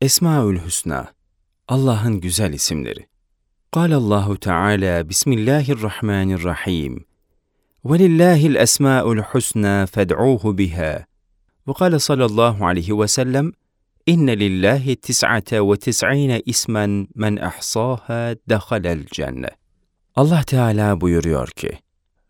Esmaül Hüsna Allah'ın güzel isimleri. قَالَ اللَّهُ تَعَالَى بِسْمِ اللَّهِ الرَّحْمَنِ الرَّحِيمِ وَلِلَّهِ الْأَسْمَاءُ الْحُسْنَى فَادْعُوهُ بِهَا وقال صلى الله عليه وسلم إن لله تسعة وتسعين اسما من أحصاها دخل الجنة الله تعالى buyuruyor ki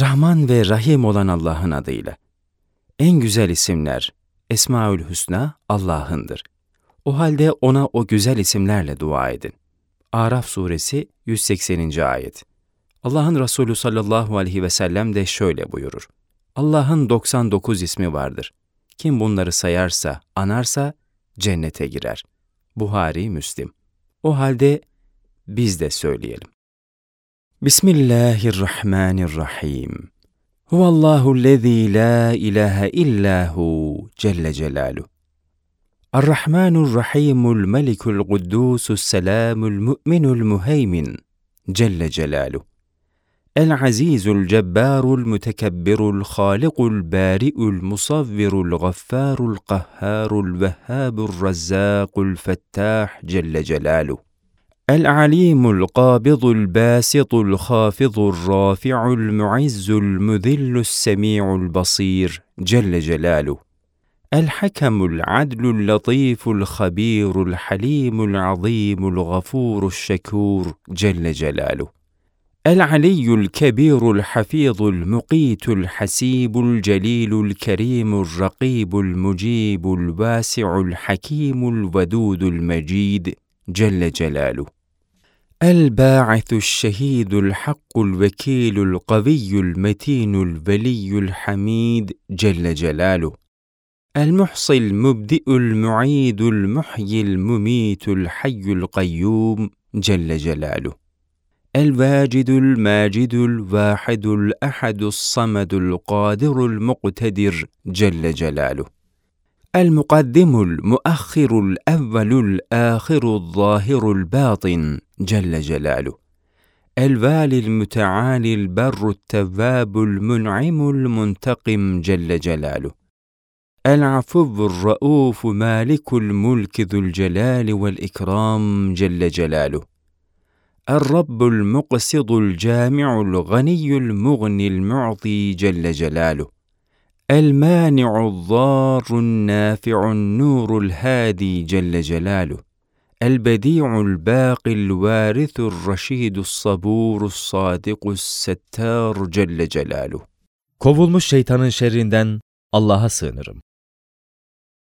Rahman ve Rahim olan Allah'ın adıyla en güzel isimler Esmaül Hüsna Allah'ındır.'' O halde ona o güzel isimlerle dua edin. Araf suresi 180. ayet. Allah'ın Resulü sallallahu aleyhi ve sellem de şöyle buyurur. Allah'ın 99 ismi vardır. Kim bunları sayarsa, anarsa cennete girer. Buhari, Müslim. O halde biz de söyleyelim. Bismillahirrahmanirrahim. Huvallahu lezî la ilahe illahu celle celaluhu. الرحمن الرحيم الملك القدوس السلام المؤمن المهيمن جل جلاله. العزيز الجبار المتكبر الخالق البارئ المصور الغفار القهار الوهاب الرزاق الفتاح جل جلاله. العليم القابض الباسط الخافض الرافع المعز المذل السميع البصير جل جلاله. الحكم العدل اللطيف الخبير الحليم العظيم الغفور الشكور جل جلاله. العلي الكبير الحفيظ المقيت الحسيب الجليل الكريم الرقيب المجيب الواسع الحكيم الودود المجيد جل جلاله. الباعث الشهيد الحق الوكيل القوي المتين الولي الحميد جل جلاله. المحصي المبدئ المعيد المحيي المميت الحي القيوم جل جلاله. الواجد الماجد الواحد الأحد الصمد القادر المقتدر جل جلاله. المقدم المؤخر الأول الآخر الظاهر الباطن جل جلاله. الوالي المتعالي البر التواب المنعم المنتقم جل جلاله. العفو الرؤوف مالك الملك ذو الجلال والإكرام جل جلاله. الرب المقسط الجامع الغني المغني المعطي جل جلاله. المانع الضار النافع النور الهادي جل جلاله. البديع الباقي الوارث الرشيد الصبور الصادق الستار جل جلاله. Kovulmuş şeytanın şerrinden Allah'a sığınırım.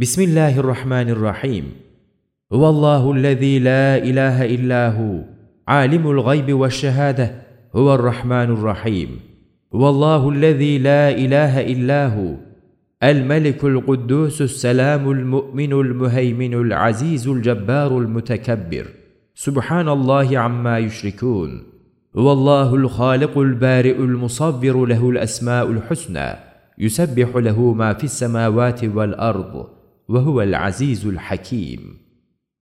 بسم الله الرحمن الرحيم هو الله الذي لا اله الا هو عالم الغيب والشهاده هو الرحمن الرحيم هو الله الذي لا اله الا هو الملك القدوس السلام المؤمن المهيمن العزيز الجبار المتكبر سبحان الله عما يشركون هو الله الخالق البارئ المصور له الاسماء الحسنى يسبح له ما في السماوات والارض وهو العزيز الحكيم.